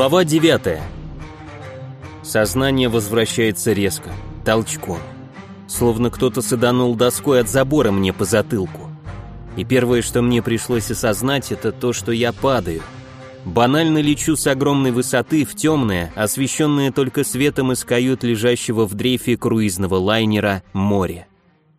Глава 9. Сознание возвращается резко, толчком. Словно кто-то саданул доской от забора мне по затылку. И первое, что мне пришлось осознать, это то, что я падаю. Банально лечу с огромной высоты в темное, освещенное только светом из кают лежащего в дрейфе круизного лайнера море.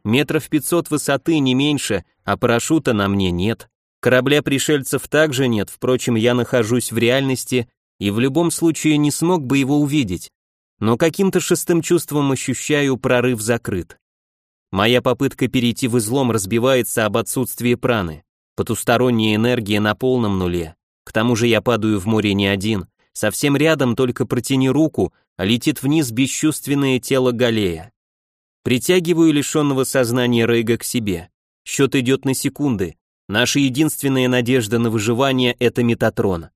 Метров пятьсот высоты, не меньше, а парашюта на мне нет. Корабля пришельцев также нет, впрочем, я нахожусь в реальности и в любом случае не смог бы его увидеть, но каким-то шестым чувством ощущаю, прорыв закрыт. Моя попытка перейти в излом разбивается об отсутствии праны, потусторонняя энергия на полном нуле. К тому же я падаю в море не один, совсем рядом только протяни руку, а летит вниз бесчувственное тело Галея. Притягиваю лишенного сознания Рейга к себе. Счет идет на секунды. Наша единственная надежда на выживание — это Метатрон.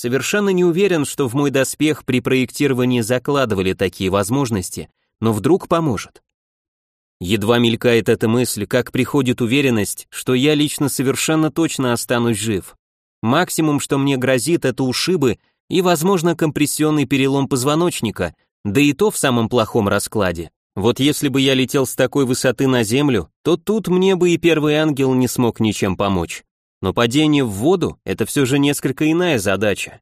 Совершенно не уверен, что в мой доспех при проектировании закладывали такие возможности, но вдруг поможет. Едва мелькает эта мысль, как приходит уверенность, что я лично совершенно точно останусь жив. Максимум, что мне грозит, это ушибы и, возможно, компрессионный перелом позвоночника, да и то в самом плохом раскладе. Вот если бы я летел с такой высоты на землю, то тут мне бы и первый ангел не смог ничем помочь. Но падение в воду — это все же несколько иная задача.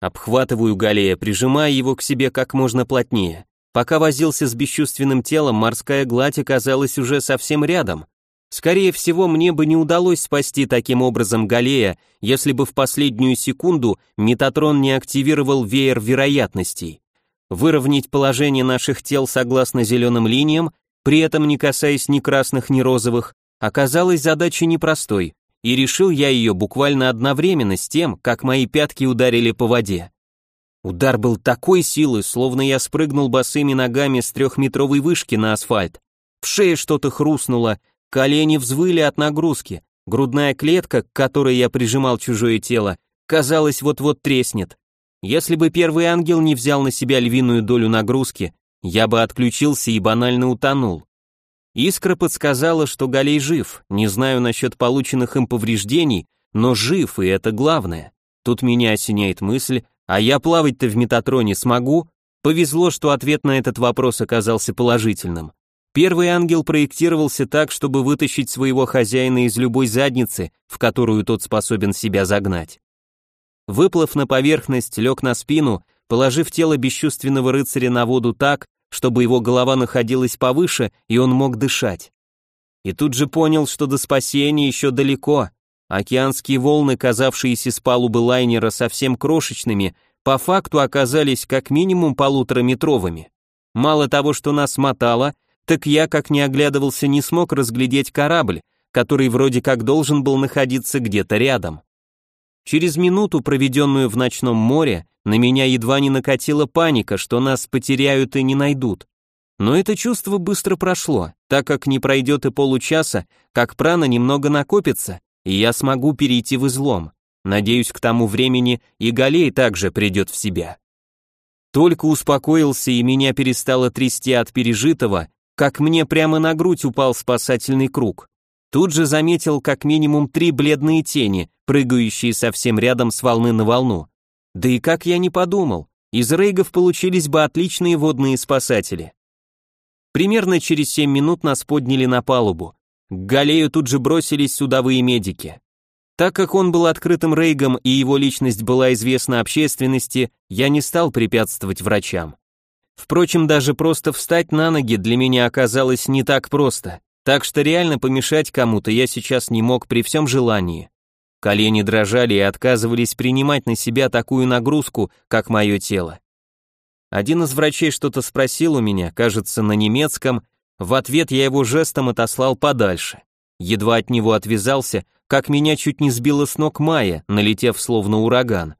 Обхватываю Галея, прижимая его к себе как можно плотнее. Пока возился с бесчувственным телом, морская гладь оказалась уже совсем рядом. Скорее всего, мне бы не удалось спасти таким образом Галея, если бы в последнюю секунду Метатрон не активировал веер вероятностей. Выровнять положение наших тел согласно зеленым линиям, при этом не касаясь ни красных, ни розовых, оказалась задачей непростой и решил я ее буквально одновременно с тем, как мои пятки ударили по воде. Удар был такой силы, словно я спрыгнул босыми ногами с трехметровой вышки на асфальт. В шее что-то хрустнуло, колени взвыли от нагрузки, грудная клетка, к которой я прижимал чужое тело, казалось, вот-вот треснет. Если бы первый ангел не взял на себя львиную долю нагрузки, я бы отключился и банально утонул. Искра подсказала, что Галей жив, не знаю насчет полученных им повреждений, но жив, и это главное. Тут меня осеняет мысль, а я плавать-то в Метатроне смогу? Повезло, что ответ на этот вопрос оказался положительным. Первый ангел проектировался так, чтобы вытащить своего хозяина из любой задницы, в которую тот способен себя загнать. Выплыв на поверхность, лег на спину, положив тело бесчувственного рыцаря на воду так, чтобы его голова находилась повыше, и он мог дышать. И тут же понял, что до спасения еще далеко. Океанские волны, казавшиеся с палубы лайнера совсем крошечными, по факту оказались как минимум полутораметровыми. Мало того, что нас мотало, так я, как не оглядывался, не смог разглядеть корабль, который вроде как должен был находиться где-то рядом. Через минуту, проведенную в ночном море, на меня едва не накатила паника, что нас потеряют и не найдут. Но это чувство быстро прошло, так как не пройдет и получаса, как прана немного накопится, и я смогу перейти в излом. Надеюсь, к тому времени и Галей также придет в себя. Только успокоился и меня перестало трясти от пережитого, как мне прямо на грудь упал спасательный круг. Тут же заметил как минимум три бледные тени, прыгающие совсем рядом с волны на волну. Да и как я не подумал, из рейгов получились бы отличные водные спасатели. Примерно через 7 минут нас подняли на палубу. К Галею тут же бросились судовые медики. Так как он был открытым рейгом и его личность была известна общественности, я не стал препятствовать врачам. Впрочем, даже просто встать на ноги для меня оказалось не так просто, так что реально помешать кому-то я сейчас не мог при всем желании. Колени дрожали и отказывались принимать на себя такую нагрузку, как мое тело. Один из врачей что-то спросил у меня, кажется, на немецком, в ответ я его жестом отослал подальше. Едва от него отвязался, как меня чуть не сбило с ног Майя, налетев словно ураган.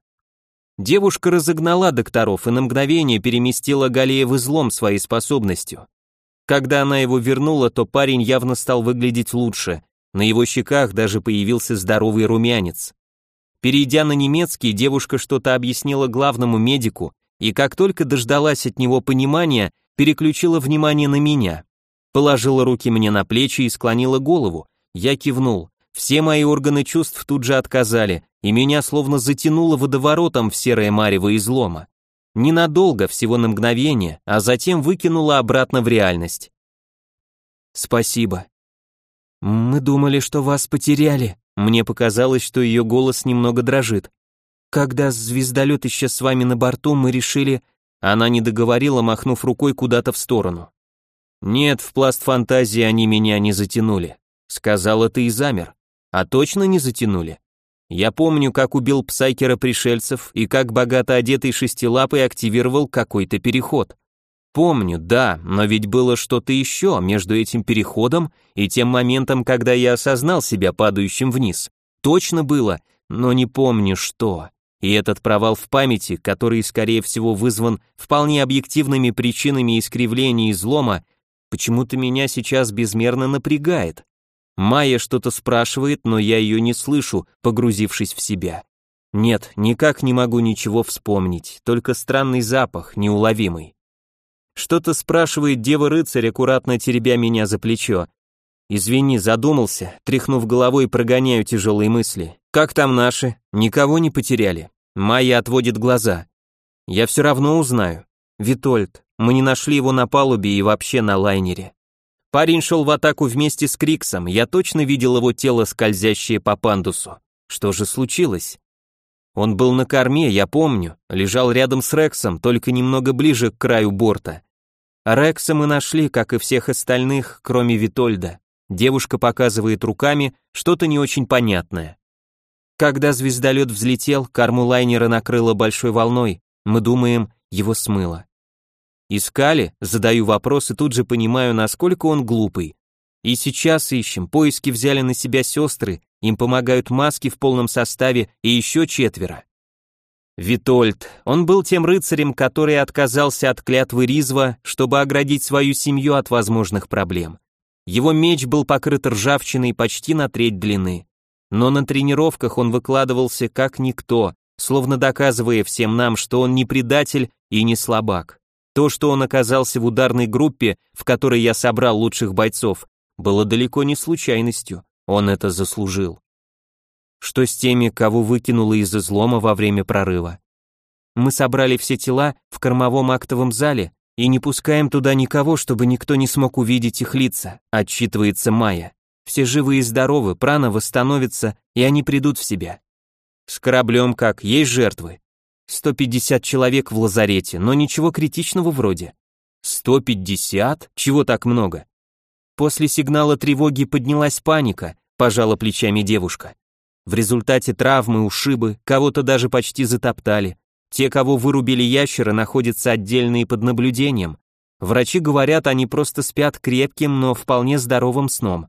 Девушка разогнала докторов и на мгновение переместила Галея в излом своей способностью. Когда она его вернула, то парень явно стал выглядеть лучше, на его щеках даже появился здоровый румянец. Перейдя на немецкий, девушка что-то объяснила главному медику, и как только дождалась от него понимания, переключила внимание на меня. Положила руки мне на плечи и склонила голову. Я кивнул. Все мои органы чувств тут же отказали, и меня словно затянуло водоворотом в серое марево излома. Ненадолго, всего на мгновение, а затем выкинуло обратно в реальность. «Спасибо». «Мы думали, что вас потеряли». Мне показалось, что ее голос немного дрожит. «Когда звездолет исчез с вами на борту, мы решили...» Она не договорила, махнув рукой куда-то в сторону. «Нет, в пласт фантазии они меня не затянули», — сказала ты и замер. «А точно не затянули?» Я помню, как убил псайкера пришельцев и как богато одетый шестилапый активировал какой-то переход. Помню, да, но ведь было что-то еще между этим переходом и тем моментом, когда я осознал себя падающим вниз. Точно было, но не помню что. И этот провал в памяти, который, скорее всего, вызван вполне объективными причинами искривления и злома, почему-то меня сейчас безмерно напрягает. Майя что-то спрашивает, но я ее не слышу, погрузившись в себя. Нет, никак не могу ничего вспомнить, только странный запах, неуловимый. Что-то спрашивает дева-рыцарь, аккуратно теребя меня за плечо. Извини, задумался, тряхнув головой, прогоняю тяжелые мысли. Как там наши? Никого не потеряли? Майя отводит глаза. Я все равно узнаю. Витольд, мы не нашли его на палубе и вообще на лайнере. Парень шел в атаку вместе с Криксом, я точно видел его тело, скользящее по пандусу. Что же случилось? Он был на корме, я помню, лежал рядом с Рексом, только немного ближе к краю борта. Рекса мы нашли, как и всех остальных, кроме Витольда. Девушка показывает руками что-то не очень понятное. Когда звездолет взлетел, корму лайнера накрыло большой волной, мы думаем, его смыло. Искали? Задаю вопрос и тут же понимаю, насколько он глупый. И сейчас ищем, поиски взяли на себя сестры, им помогают маски в полном составе и еще четверо. Витольд, он был тем рыцарем, который отказался от клятвы Ризва, чтобы оградить свою семью от возможных проблем. Его меч был покрыт ржавчиной почти на треть длины. Но на тренировках он выкладывался как никто, словно доказывая всем нам, что он не предатель и не слабак. То, что он оказался в ударной группе, в которой я собрал лучших бойцов, было далеко не случайностью, он это заслужил. Что с теми, кого выкинуло из излома во время прорыва? Мы собрали все тела в кормовом актовом зале и не пускаем туда никого, чтобы никто не смог увидеть их лица, отчитывается Майя. Все живы и здоровы, прана восстановится, и они придут в себя. С кораблем как, есть жертвы? 150 человек в лазарете, но ничего критичного вроде. 150? Чего так много? После сигнала тревоги поднялась паника, пожала плечами девушка. В результате травмы, ушибы, кого-то даже почти затоптали. Те, кого вырубили ящеры, находятся отдельно и под наблюдением. Врачи говорят, они просто спят крепким, но вполне здоровым сном.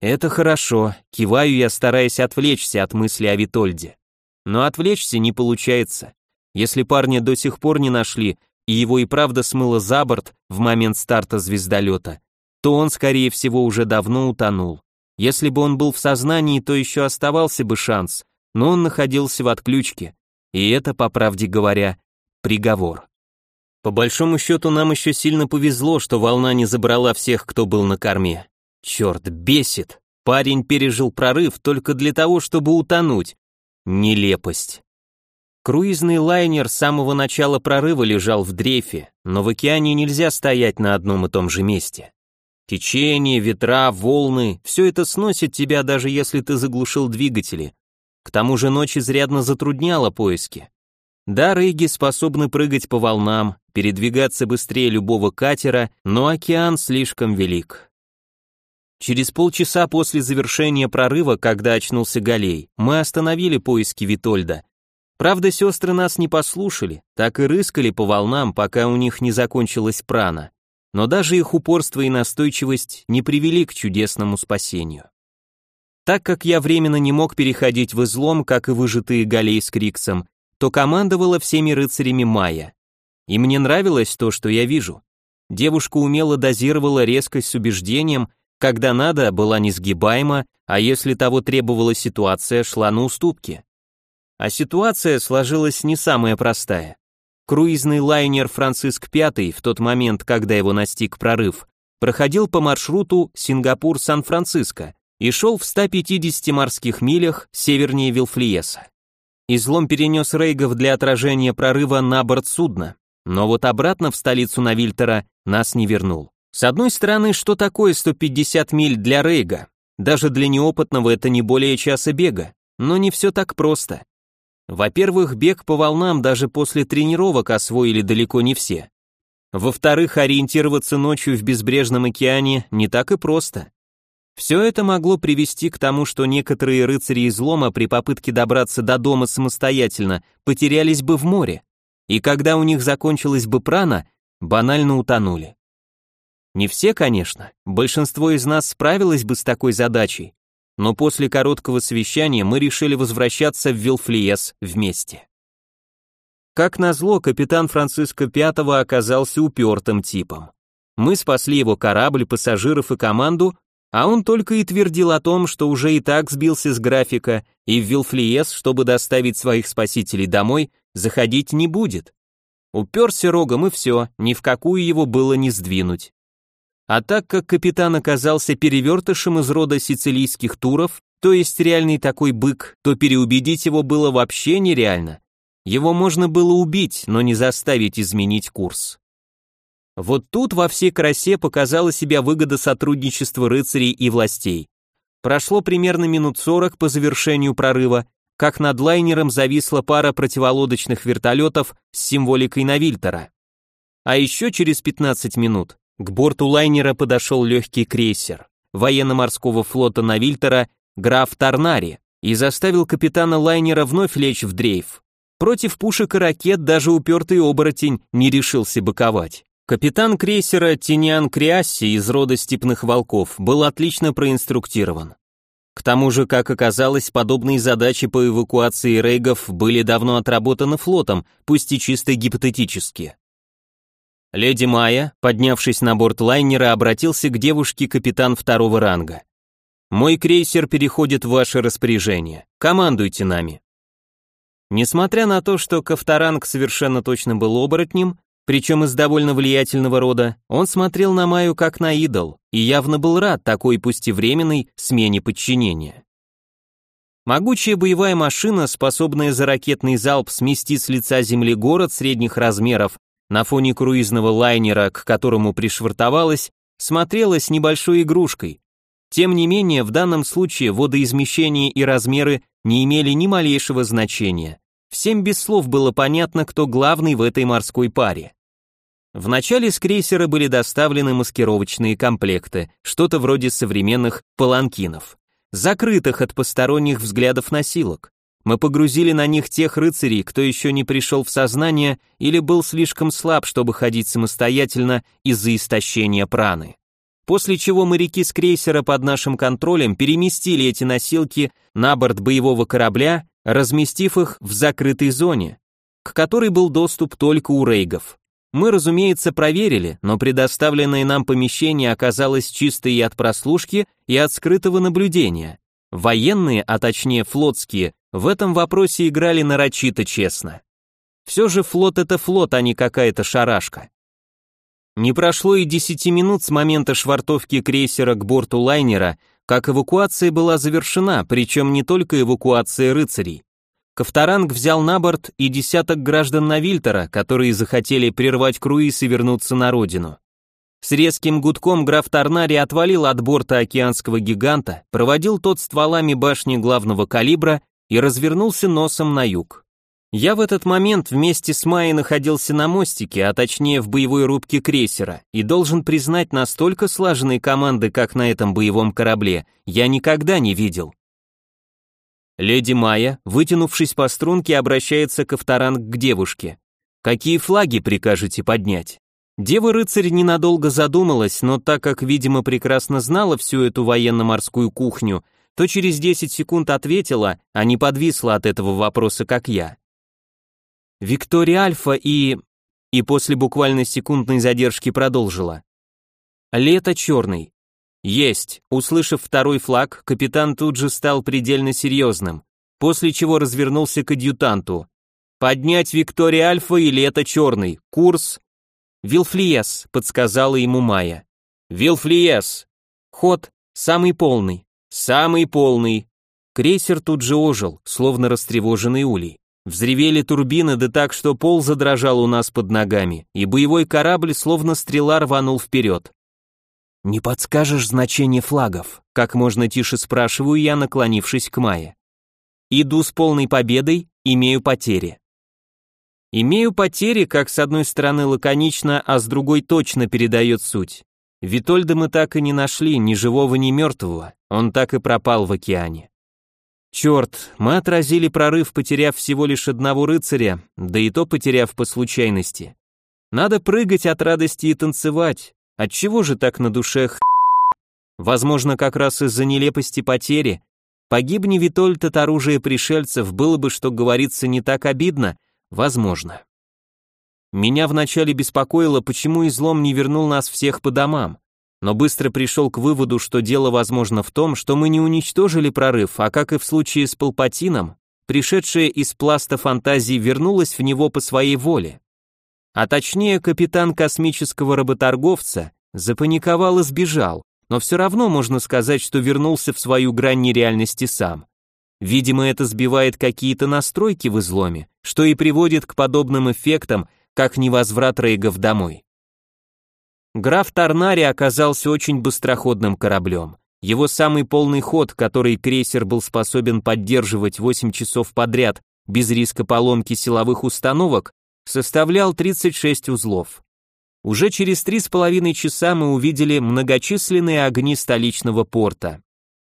Это хорошо, киваю я, стараясь отвлечься от мысли о Витольде. Но отвлечься не получается. Если парня до сих пор не нашли, и его и правда смыло за борт в момент старта звездолета, то он, скорее всего, уже давно утонул. Если бы он был в сознании, то еще оставался бы шанс, но он находился в отключке, и это, по правде говоря, приговор. По большому счету нам еще сильно повезло, что волна не забрала всех, кто был на корме. Черт, бесит. Парень пережил прорыв только для того, чтобы утонуть. Нелепость. Круизный лайнер с самого начала прорыва лежал в дрейфе, но в океане нельзя стоять на одном и том же месте. Течение, ветра, волны – все это сносит тебя, даже если ты заглушил двигатели. К тому же ночь изрядно затрудняла поиски. Да, рыги способны прыгать по волнам, передвигаться быстрее любого катера, но океан слишком велик. Через полчаса после завершения прорыва, когда очнулся Галей, мы остановили поиски Витольда, Правда, сестры нас не послушали, так и рыскали по волнам, пока у них не закончилась прана. Но даже их упорство и настойчивость не привели к чудесному спасению. Так как я временно не мог переходить в излом, как и выжатые Галей с Криксом, то командовала всеми рыцарями Майя. И мне нравилось то, что я вижу. Девушка умело дозировала резкость с убеждением, когда надо, была несгибаема, а если того требовала ситуация, шла на уступки. А ситуация сложилась не самая простая. Круизный лайнер «Франциск V» в тот момент, когда его настиг прорыв, проходил по маршруту Сингапур-Сан-Франциско и шел в 150 морских милях севернее Вилфлиеса. излом перенес рейгов для отражения прорыва на борт судна, но вот обратно в столицу Навильтера нас не вернул. С одной стороны, что такое 150 миль для рейга? Даже для неопытного это не более часа бега, но не все так просто. Во-первых, бег по волнам даже после тренировок освоили далеко не все. Во-вторых, ориентироваться ночью в безбрежном океане не так и просто. Все это могло привести к тому, что некоторые рыцари излома при попытке добраться до дома самостоятельно потерялись бы в море, и когда у них закончилась бы прана, банально утонули. Не все, конечно, большинство из нас справилось бы с такой задачей, но после короткого совещания мы решили возвращаться в Вилфлиес вместе. Как назло, капитан Франциско V оказался упертым типом. Мы спасли его корабль, пассажиров и команду, а он только и твердил о том, что уже и так сбился с графика, и в Вилфлиес, чтобы доставить своих спасителей домой, заходить не будет. Уперся рогом и все, ни в какую его было не сдвинуть. А так как капитан оказался перевертышем из рода сицилийских туров, то есть реальный такой бык, то переубедить его было вообще нереально. Его можно было убить, но не заставить изменить курс. Вот тут во всей красе показала себя выгода сотрудничества рыцарей и властей. Прошло примерно минут сорок по завершению прорыва, как над лайнером зависла пара противолодочных вертолетов с символикой Навильтера. А еще через 15 минут к борту лайнера подошел легкий крейсер военно-морского флота Навильтера граф Тарнари и заставил капитана лайнера вновь лечь в дрейф. Против пушек и ракет даже упертый оборотень не решился быковать. Капитан крейсера Тиниан Криасси из рода степных волков был отлично проинструктирован. К тому же, как оказалось, подобные задачи по эвакуации рейгов были давно отработаны флотом, пусть и чисто гипотетически. Леди Майя, поднявшись на борт лайнера, обратился к девушке капитан второго ранга. «Мой крейсер переходит в ваше распоряжение. Командуйте нами». Несмотря на то, что Ковторанг совершенно точно был оборотнем, причем из довольно влиятельного рода, он смотрел на Майю как на идол и явно был рад такой пусть и временной смене подчинения. Могучая боевая машина, способная за ракетный залп сместить с лица земли город средних размеров на фоне круизного лайнера, к которому пришвартовалась, смотрелась небольшой игрушкой. Тем не менее, в данном случае водоизмещение и размеры не имели ни малейшего значения. Всем без слов было понятно, кто главный в этой морской паре. Вначале с крейсера были доставлены маскировочные комплекты, что-то вроде современных паланкинов, закрытых от посторонних взглядов носилок. Мы погрузили на них тех рыцарей, кто еще не пришел в сознание или был слишком слаб, чтобы ходить самостоятельно из-за истощения праны. После чего моряки с крейсера под нашим контролем переместили эти носилки на борт боевого корабля, разместив их в закрытой зоне, к которой был доступ только у рейгов. Мы, разумеется, проверили, но предоставленное нам помещение оказалось чистой и от прослушки, и от скрытого наблюдения. Военные, а точнее флотские, в этом вопросе играли нарочито честно. Все же флот это флот, а не какая-то шарашка. Не прошло и десяти минут с момента швартовки крейсера к борту лайнера, как эвакуация была завершена, причем не только эвакуация рыцарей. Ковторанг взял на борт и десяток граждан Навильтера, которые захотели прервать круиз и вернуться на родину. С резким гудком граф Торнари отвалил от борта океанского гиганта, проводил тот стволами башни главного калибра и развернулся носом на юг. Я в этот момент вместе с Майей находился на мостике, а точнее в боевой рубке крейсера, и должен признать, настолько слаженной команды, как на этом боевом корабле, я никогда не видел. Леди Майя, вытянувшись по струнке, обращается к Авторанг к девушке. «Какие флаги прикажете поднять?» Дева-рыцарь ненадолго задумалась, но так как, видимо, прекрасно знала всю эту военно-морскую кухню, то через 10 секунд ответила, а не подвисла от этого вопроса, как я. Виктория Альфа и... И после буквально секундной задержки продолжила. Лето черный. Есть. Услышав второй флаг, капитан тут же стал предельно серьезным, после чего развернулся к адъютанту. Поднять Виктория Альфа и Лето черный. Курс... Вилфлиес, подсказала ему Майя. Вилфлиес. Ход самый полный. Самый полный. Крейсер тут же ожил, словно растревоженный улей. Взревели турбины, да так, что пол задрожал у нас под ногами, и боевой корабль, словно стрела, рванул вперед. «Не подскажешь значение флагов?» Как можно тише спрашиваю я, наклонившись к Майе. «Иду с полной победой, имею потери». Имею потери, как с одной стороны лаконично, а с другой точно передает суть. Витольда мы так и не нашли, ни живого, ни мертвого, он так и пропал в океане. Черт, мы отразили прорыв, потеряв всего лишь одного рыцаря, да и то потеряв по случайности. Надо прыгать от радости и танцевать. Отчего же так на душе х... Возможно, как раз из-за нелепости потери. Погибни Витольд от оружия пришельцев, было бы, что говорится, не так обидно. Возможно. Меня вначале беспокоило, почему излом не вернул нас всех по домам но быстро пришел к выводу, что дело возможно в том, что мы не уничтожили прорыв, а как и в случае с Палпатином, пришедшая из пласта фантазии вернулась в него по своей воле. А точнее, капитан космического работорговца запаниковал и сбежал, но все равно можно сказать, что вернулся в свою грань нереальности сам. Видимо, это сбивает какие-то настройки в изломе, что и приводит к подобным эффектам, как невозврат рейгов домой. Граф Тарнари оказался очень быстроходным кораблем. Его самый полный ход, который крейсер был способен поддерживать 8 часов подряд без риска поломки силовых установок, составлял 36 узлов. Уже через три с половиной часа мы увидели многочисленные огни столичного порта.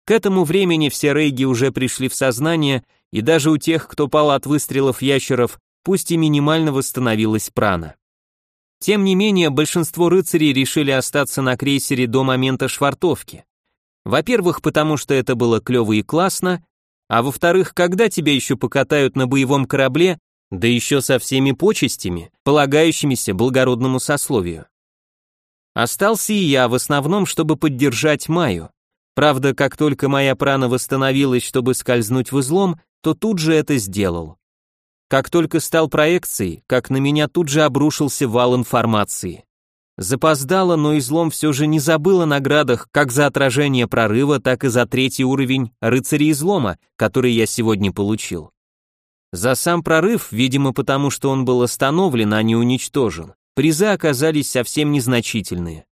К этому времени все рейги уже пришли в сознание, и даже у тех, кто пал от выстрелов ящеров, пусть и минимально восстановилась прана. Тем не менее, большинство рыцарей решили остаться на крейсере до момента швартовки. Во-первых, потому что это было клево и классно, а во-вторых, когда тебя еще покатают на боевом корабле, да еще со всеми почестями, полагающимися благородному сословию. Остался и я, в основном, чтобы поддержать Маю. Правда, как только моя прана восстановилась, чтобы скользнуть в излом, то тут же это сделал. Как только стал проекцией, как на меня тут же обрушился вал информации. Запоздало, но излом все же не забыл о наградах как за отражение прорыва, так и за третий уровень рыцаря излома, который я сегодня получил. За сам прорыв, видимо потому, что он был остановлен, а не уничтожен, призы оказались совсем незначительные.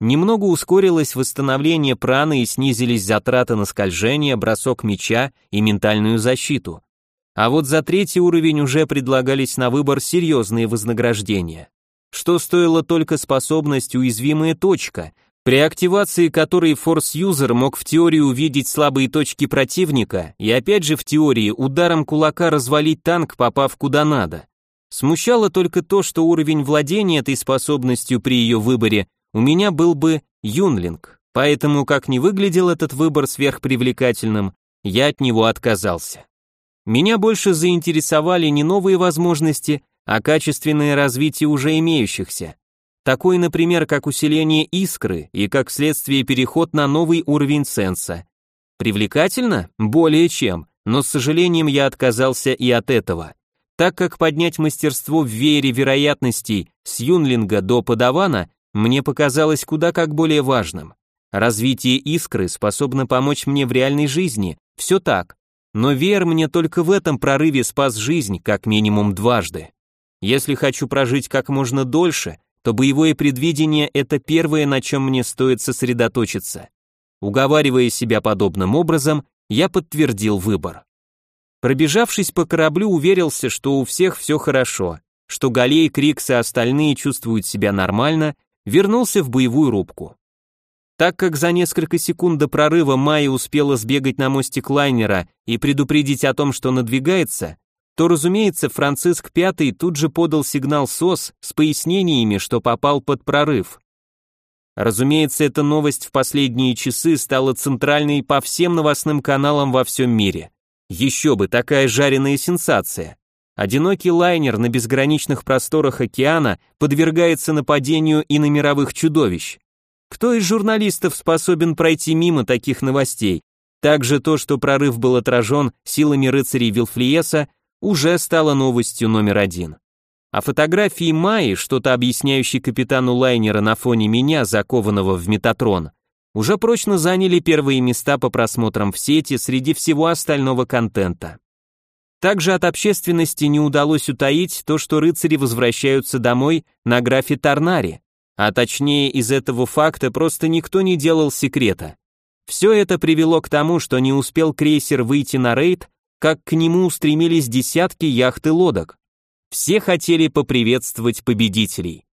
Немного ускорилось восстановление праны и снизились затраты на скольжение, бросок меча и ментальную защиту. А вот за третий уровень уже предлагались на выбор серьезные вознаграждения. Что стоило только способность уязвимая точка, при активации которой форс-юзер мог в теории увидеть слабые точки противника и опять же в теории ударом кулака развалить танк, попав куда надо. Смущало только то, что уровень владения этой способностью при ее выборе у меня был бы юнлинг, поэтому как не выглядел этот выбор сверхпривлекательным, я от него отказался. Меня больше заинтересовали не новые возможности, а качественное развитие уже имеющихся. Такой, например, как усиление искры и как следствие переход на новый уровень сенса. Привлекательно? Более чем, но с сожалением я отказался и от этого. Так как поднять мастерство в веере вероятностей с юнлинга до подавана мне показалось куда как более важным. Развитие искры способно помочь мне в реальной жизни, все так, но Вер мне только в этом прорыве спас жизнь как минимум дважды. Если хочу прожить как можно дольше, то боевое предвидение – это первое, на чем мне стоит сосредоточиться. Уговаривая себя подобным образом, я подтвердил выбор. Пробежавшись по кораблю, уверился, что у всех все хорошо, что Галей, Крикс и остальные чувствуют себя нормально, вернулся в боевую рубку. Так как за несколько секунд до прорыва Майя успела сбегать на мостик лайнера и предупредить о том, что надвигается, то, разумеется, Франциск V тут же подал сигнал СОС с пояснениями, что попал под прорыв. Разумеется, эта новость в последние часы стала центральной по всем новостным каналам во всем мире. Еще бы, такая жареная сенсация. Одинокий лайнер на безграничных просторах океана подвергается нападению и на мировых чудовищ. Кто из журналистов способен пройти мимо таких новостей? Также то, что прорыв был отражен силами рыцарей Вилфлиеса, уже стало новостью номер один. А фотографии Майи, что-то объясняющей капитану лайнера на фоне меня, закованного в метатрон, уже прочно заняли первые места по просмотрам в сети среди всего остального контента. Также от общественности не удалось утаить то, что рыцари возвращаются домой на графе Тарнари, а точнее из этого факта просто никто не делал секрета. Все это привело к тому, что не успел крейсер выйти на рейд, как к нему устремились десятки яхт и лодок. Все хотели поприветствовать победителей.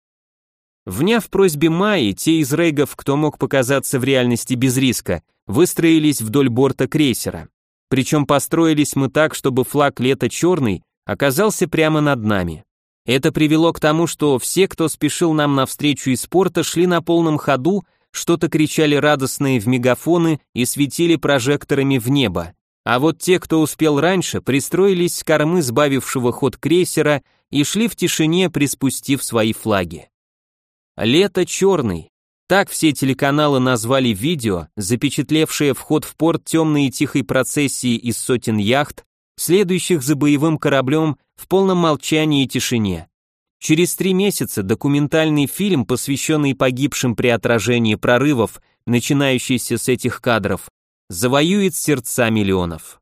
Вняв просьбе Майи, те из рейгов, кто мог показаться в реальности без риска, выстроились вдоль борта крейсера. Причем построились мы так, чтобы флаг лета черный оказался прямо над нами. Это привело к тому, что все, кто спешил нам навстречу из порта, шли на полном ходу, что-то кричали радостные в мегафоны и светили прожекторами в небо. А вот те, кто успел раньше, пристроились с кормы сбавившего ход крейсера и шли в тишине, приспустив свои флаги. Лето черный, так все телеканалы назвали видео, запечатлевшее вход в порт темной и тихой процессии из сотен яхт, следующих за боевым кораблем в полном молчании и тишине. Через три месяца документальный фильм, посвященный погибшим при отражении прорывов, начинающийся с этих кадров, завоюет сердца миллионов.